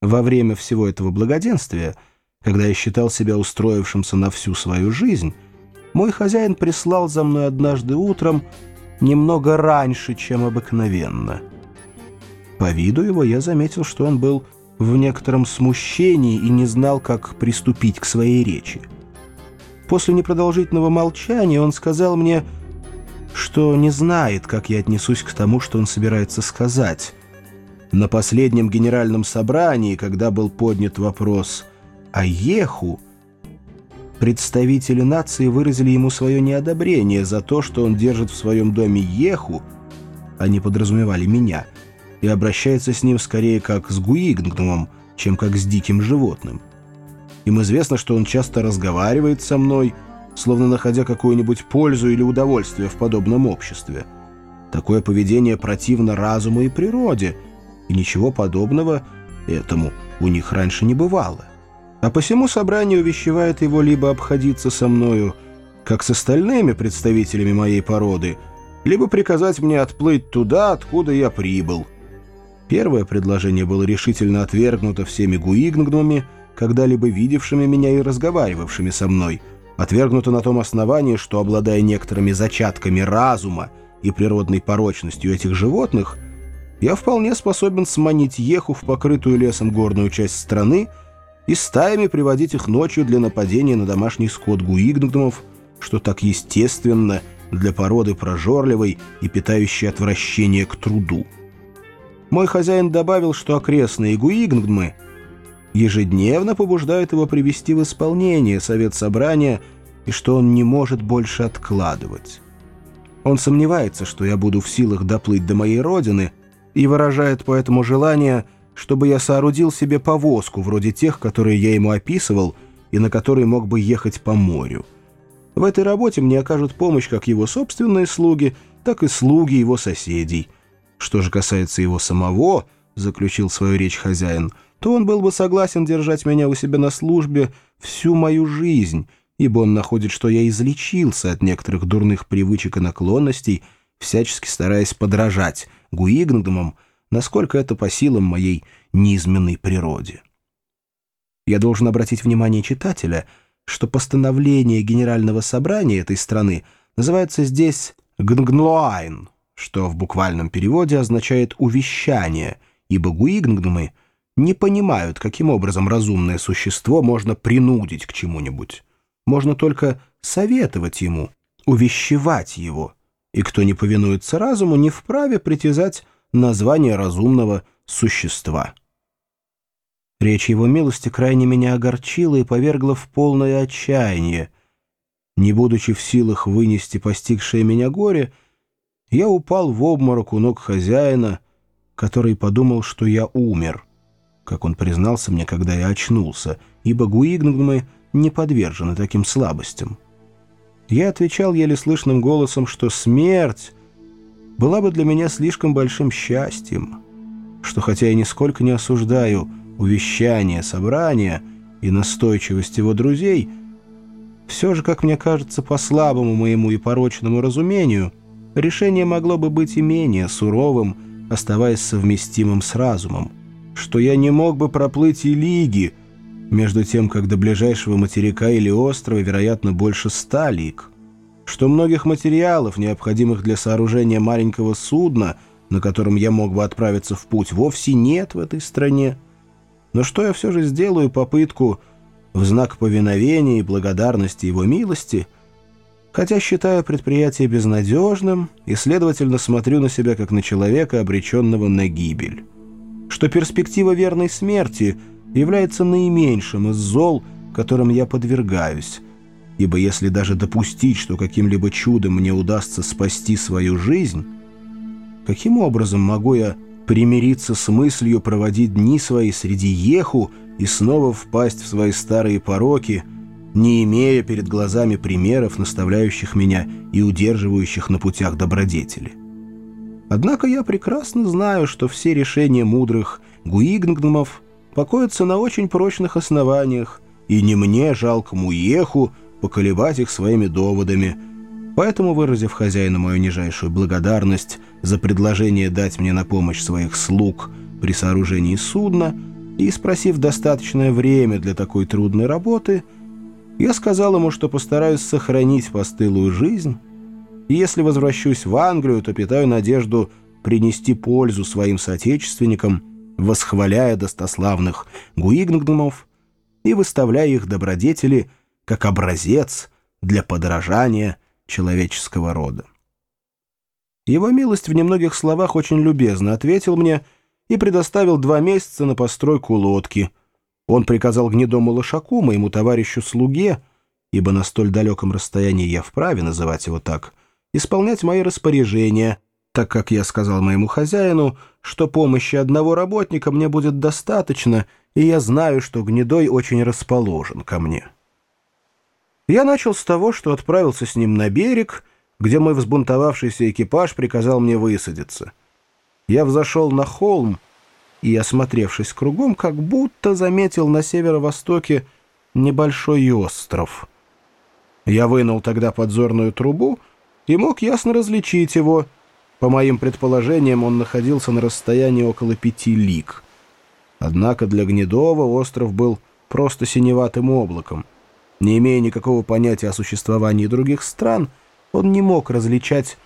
Во время всего этого благоденствия, когда я считал себя устроившимся на всю свою жизнь, мой хозяин прислал за мной однажды утром немного раньше, чем обыкновенно. По виду его я заметил, что он был в некотором смущении и не знал, как приступить к своей речи. После непродолжительного молчания он сказал мне, что не знает, как я отнесусь к тому, что он собирается сказать. На последнем генеральном собрании, когда был поднят вопрос о Еху, представители нации выразили ему свое неодобрение за то, что он держит в своем доме Еху, они подразумевали меня, и обращается с ним скорее как с Гуигнгномом, чем как с диким животным. Им известно, что он часто разговаривает со мной, словно находя какую-нибудь пользу или удовольствие в подобном обществе. Такое поведение противно разуму и природе, и ничего подобного этому у них раньше не бывало. А посему собрание увещевает его либо обходиться со мною, как с остальными представителями моей породы, либо приказать мне отплыть туда, откуда я прибыл. Первое предложение было решительно отвергнуто всеми гуигнгнумами, когда-либо видевшими меня и разговаривавшими со мной, отвергнуто на том основании, что, обладая некоторыми зачатками разума и природной порочностью этих животных, я вполне способен сманить еху в покрытую лесом горную часть страны и стаями приводить их ночью для нападения на домашний скот гуигнгдумов, что так естественно для породы прожорливой и питающей отвращение к труду. Мой хозяин добавил, что окрестные гуигнгдмы — ежедневно побуждают его привести в исполнение совет собрания и что он не может больше откладывать. Он сомневается, что я буду в силах доплыть до моей родины и выражает поэтому желание, чтобы я соорудил себе повозку вроде тех, которые я ему описывал и на которой мог бы ехать по морю. В этой работе мне окажут помощь как его собственные слуги, так и слуги его соседей. Что же касается его самого, заключил свою речь хозяин, — то он был бы согласен держать меня у себя на службе всю мою жизнь, ибо он находит, что я излечился от некоторых дурных привычек и наклонностей, всячески стараясь подражать Гуигнгдомам, насколько это по силам моей неизменной природе. Я должен обратить внимание читателя, что постановление Генерального собрания этой страны называется здесь «гнгнлуайн», что в буквальном переводе означает «увещание», ибо Гуигнгдомы — не понимают, каким образом разумное существо можно принудить к чему-нибудь. Можно только советовать ему, увещевать его, и кто не повинуется разуму, не вправе притязать название разумного существа. Речь его милости крайне меня огорчила и повергла в полное отчаяние. Не будучи в силах вынести постигшее меня горе, я упал в обморок у ног хозяина, который подумал, что я умер как он признался мне, когда я очнулся, ибо гуигнгмы не подвержены таким слабостям. Я отвечал еле слышным голосом, что смерть была бы для меня слишком большим счастьем, что хотя я нисколько не осуждаю увещания собрания и настойчивость его друзей, все же, как мне кажется, по слабому моему и порочному разумению, решение могло бы быть и менее суровым, оставаясь совместимым с разумом что я не мог бы проплыть и лиги, между тем, как до ближайшего материка или острова, вероятно, больше ста лиг, что многих материалов, необходимых для сооружения маленького судна, на котором я мог бы отправиться в путь, вовсе нет в этой стране. Но что я все же сделаю попытку в знак повиновения и благодарности его милости, хотя считаю предприятие безнадежным и, следовательно, смотрю на себя как на человека, обреченного на гибель» что перспектива верной смерти является наименьшим из зол, которым я подвергаюсь, ибо если даже допустить, что каким-либо чудом мне удастся спасти свою жизнь, каким образом могу я примириться с мыслью проводить дни свои среди еху и снова впасть в свои старые пороки, не имея перед глазами примеров, наставляющих меня и удерживающих на путях добродетели? Однако я прекрасно знаю, что все решения мудрых гуигнгномов покоятся на очень прочных основаниях, и не мне, жалкому еху, поколебать их своими доводами. Поэтому, выразив хозяину мою нижайшую благодарность за предложение дать мне на помощь своих слуг при сооружении судна, и, спросив достаточное время для такой трудной работы, я сказал ему, что постараюсь сохранить постылую жизнь, и если возвращусь в Англию, то питаю надежду принести пользу своим соотечественникам, восхваляя достославных гуигнгномов и выставляя их добродетели как образец для подражания человеческого рода. Его милость в немногих словах очень любезно ответил мне и предоставил два месяца на постройку лодки. Он приказал гнедому лошаку, моему товарищу-слуге, ибо на столь далеком расстоянии я вправе называть его так, исполнять мои распоряжения, так как я сказал моему хозяину, что помощи одного работника мне будет достаточно, и я знаю, что гнедой очень расположен ко мне. Я начал с того, что отправился с ним на берег, где мой взбунтовавшийся экипаж приказал мне высадиться. Я взошел на холм и, осмотревшись кругом, как будто заметил на северо-востоке небольшой остров. Я вынул тогда подзорную трубу и мог ясно различить его. По моим предположениям, он находился на расстоянии около пяти лиг. Однако для Гнедова остров был просто синеватым облаком — не имея никакого понятия о существовании других стран, он не мог различать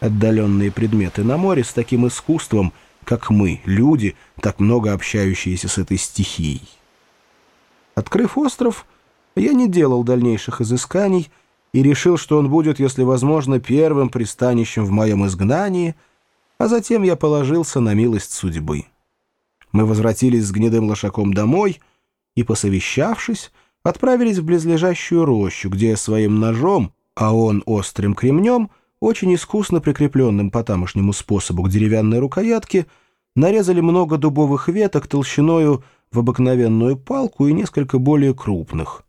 отдаленные предметы на море с таким искусством, как мы, люди, так много общающиеся с этой стихией. Открыв остров, я не делал дальнейших изысканий и решил, что он будет, если возможно, первым пристанищем в моем изгнании, а затем я положился на милость судьбы. Мы возвратились с гнедым лошаком домой и, посовещавшись, отправились в близлежащую рощу, где своим ножом, а он острым кремнем, очень искусно прикрепленным по тамошнему способу к деревянной рукоятке, нарезали много дубовых веток толщиною в обыкновенную палку и несколько более крупных.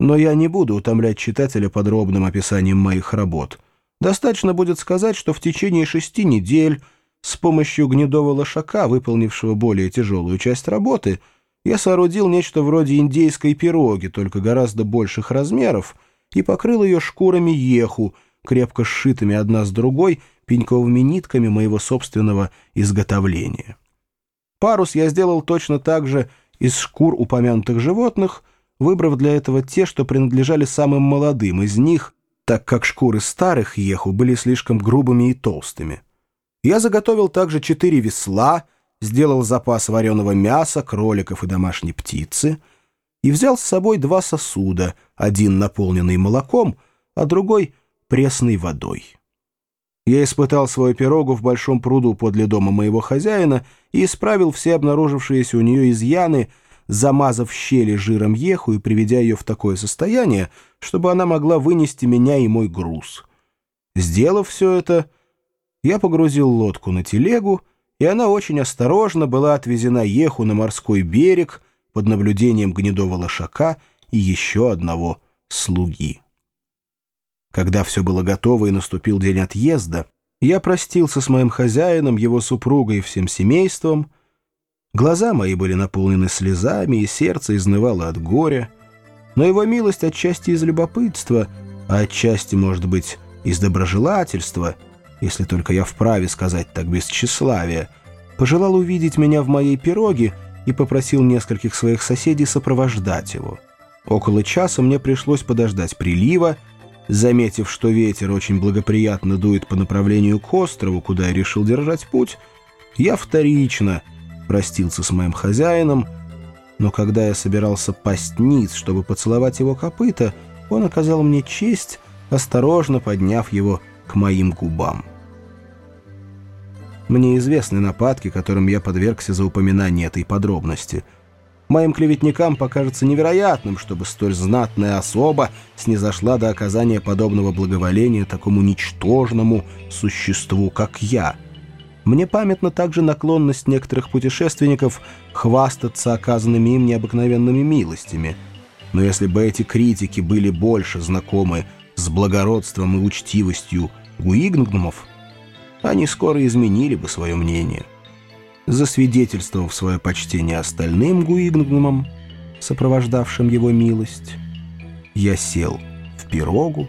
Но я не буду утомлять читателя подробным описанием моих работ. Достаточно будет сказать, что в течение шести недель с помощью гнедого лошака, выполнившего более тяжелую часть работы, я соорудил нечто вроде индейской пироги, только гораздо больших размеров, и покрыл ее шкурами еху, крепко сшитыми одна с другой пеньковыми нитками моего собственного изготовления. Парус я сделал точно так же из шкур упомянутых животных, выбрав для этого те, что принадлежали самым молодым из них, так как шкуры старых еху были слишком грубыми и толстыми. Я заготовил также четыре весла — сделал запас вареного мяса, кроликов и домашней птицы и взял с собой два сосуда, один наполненный молоком, а другой — пресной водой. Я испытал свою пирогу в большом пруду подле дома моего хозяина и исправил все обнаружившиеся у нее изъяны, замазав щели жиром еху и приведя ее в такое состояние, чтобы она могла вынести меня и мой груз. Сделав все это, я погрузил лодку на телегу и она очень осторожно была отвезена Еху на морской берег под наблюдением гнедого лошака и еще одного слуги. Когда все было готово и наступил день отъезда, я простился с моим хозяином, его супругой и всем семейством. Глаза мои были наполнены слезами, и сердце изнывало от горя. Но его милость отчасти из любопытства, а отчасти, может быть, из доброжелательства — если только я вправе сказать так без тщеславия, пожелал увидеть меня в моей пироге и попросил нескольких своих соседей сопровождать его. Около часа мне пришлось подождать прилива, заметив, что ветер очень благоприятно дует по направлению к острову, куда я решил держать путь, я вторично простился с моим хозяином, но когда я собирался пасть ниц, чтобы поцеловать его копыта, он оказал мне честь, осторожно подняв его к моим губам. Мне известны нападки, которым я подвергся за упоминание этой подробности. Моим клеветникам покажется невероятным, чтобы столь знатная особа снизошла до оказания подобного благоволения такому ничтожному существу, как я. Мне памятна также наклонность некоторых путешественников хвастаться оказанными им необыкновенными милостями. Но если бы эти критики были больше знакомы с благородством и учтивостью Гуигнгнумов, они скоро изменили бы свое мнение. Засвидетельствовав свое почтение остальным Гуигнгнумам, сопровождавшим его милость, я сел в пирогу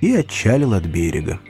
и отчалил от берега.